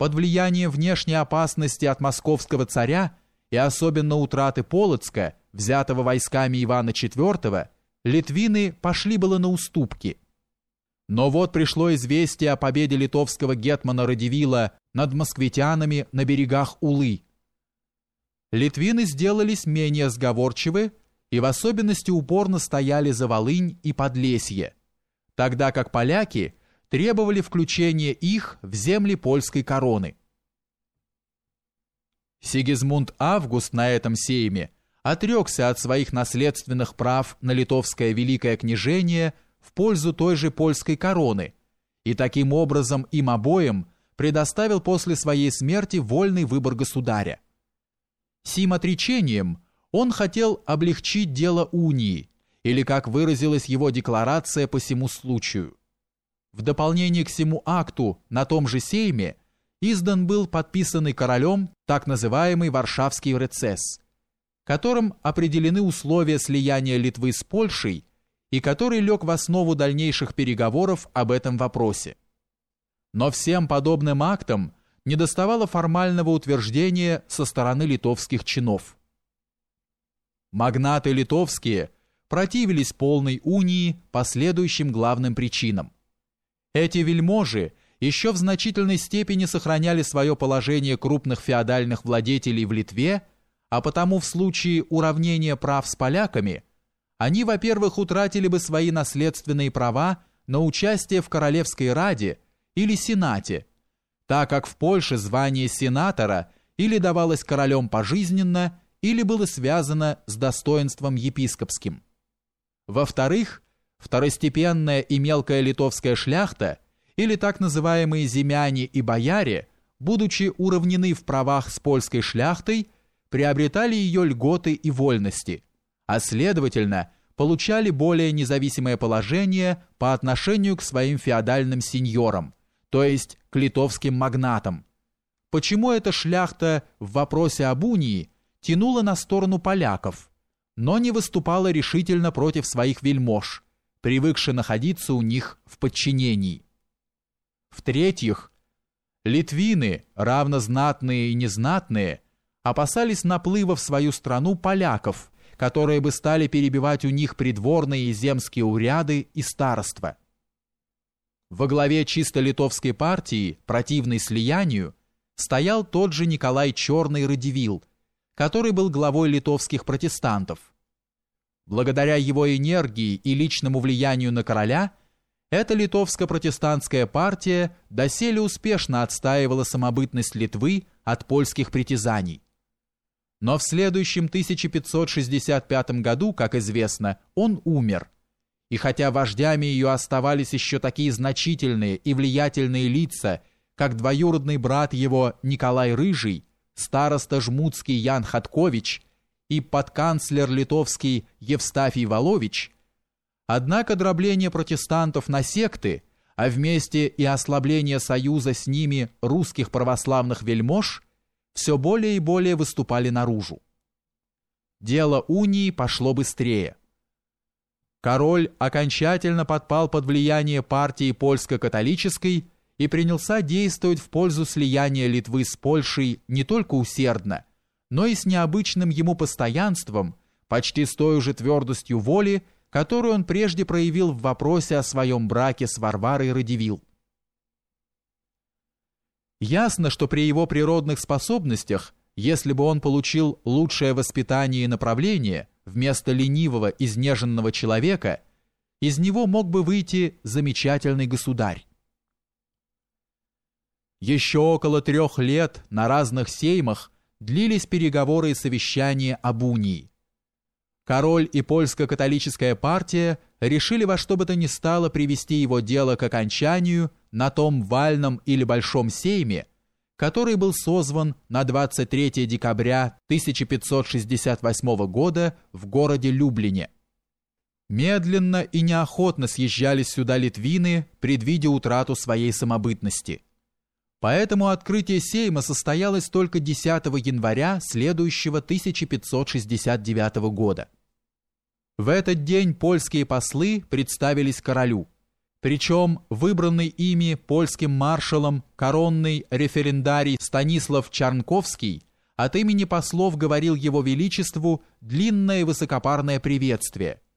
под влиянием внешней опасности от московского царя и особенно утраты Полоцка, взятого войсками Ивана IV, литвины пошли было на уступки. Но вот пришло известие о победе литовского гетмана Радивила над москвитянами на берегах Улы. Литвины сделались менее сговорчивы и в особенности упорно стояли за Волынь и Подлесье, тогда как поляки требовали включения их в земли польской короны. Сигизмунд Август на этом сейме отрекся от своих наследственных прав на литовское великое княжение в пользу той же польской короны и таким образом им обоим предоставил после своей смерти вольный выбор государя. Сим отречением он хотел облегчить дело унии, или, как выразилась его декларация по всему случаю. В дополнение к всему акту на том же сейме издан был подписанный королем так называемый Варшавский рецесс, которым определены условия слияния Литвы с Польшей и который лег в основу дальнейших переговоров об этом вопросе. Но всем подобным актам недоставало формального утверждения со стороны литовских чинов. Магнаты литовские противились полной унии по следующим главным причинам. Эти вельможи еще в значительной степени сохраняли свое положение крупных феодальных владетелей в Литве, а потому в случае уравнения прав с поляками они, во-первых, утратили бы свои наследственные права на участие в Королевской Раде или Сенате, так как в Польше звание сенатора или давалось королем пожизненно, или было связано с достоинством епископским. Во-вторых, второстепенная и мелкая литовская шляхта – или так называемые земяне и бояре, будучи уравнены в правах с польской шляхтой, приобретали ее льготы и вольности, а следовательно, получали более независимое положение по отношению к своим феодальным сеньорам, то есть к литовским магнатам. Почему эта шляхта в вопросе об унии тянула на сторону поляков, но не выступала решительно против своих вельмож, привыкших находиться у них в подчинении? В-третьих, литвины, равнознатные и незнатные, опасались наплыва в свою страну поляков, которые бы стали перебивать у них придворные и земские уряды и староства. Во главе чисто литовской партии, противной слиянию, стоял тот же Николай Черный Радивил, который был главой литовских протестантов. Благодаря его энергии и личному влиянию на короля – эта литовско-протестантская партия доселе успешно отстаивала самобытность Литвы от польских притязаний. Но в следующем 1565 году, как известно, он умер. И хотя вождями ее оставались еще такие значительные и влиятельные лица, как двоюродный брат его Николай Рыжий, староста Жмутский Ян Хаткович и подканцлер литовский Евстафий Волович – Однако дробление протестантов на секты, а вместе и ослабление союза с ними русских православных вельмож все более и более выступали наружу. Дело унии пошло быстрее. Король окончательно подпал под влияние партии польско-католической и принялся действовать в пользу слияния Литвы с Польшей не только усердно, но и с необычным ему постоянством, почти с той же твердостью воли, которую он прежде проявил в вопросе о своем браке с Варварой Радивил. Ясно, что при его природных способностях, если бы он получил лучшее воспитание и направление вместо ленивого, изнеженного человека, из него мог бы выйти замечательный государь. Еще около трех лет на разных сеймах длились переговоры и совещания об унии. Король и польско-католическая партия решили во что бы то ни стало привести его дело к окончанию на том вальном или большом сейме, который был созван на 23 декабря 1568 года в городе Люблине. Медленно и неохотно съезжались сюда литвины, предвидя утрату своей самобытности. Поэтому открытие сейма состоялось только 10 января следующего 1569 года. В этот день польские послы представились королю. Причем выбранный ими польским маршалом коронный референдарий Станислав Чарнковский от имени послов говорил его величеству длинное высокопарное приветствие –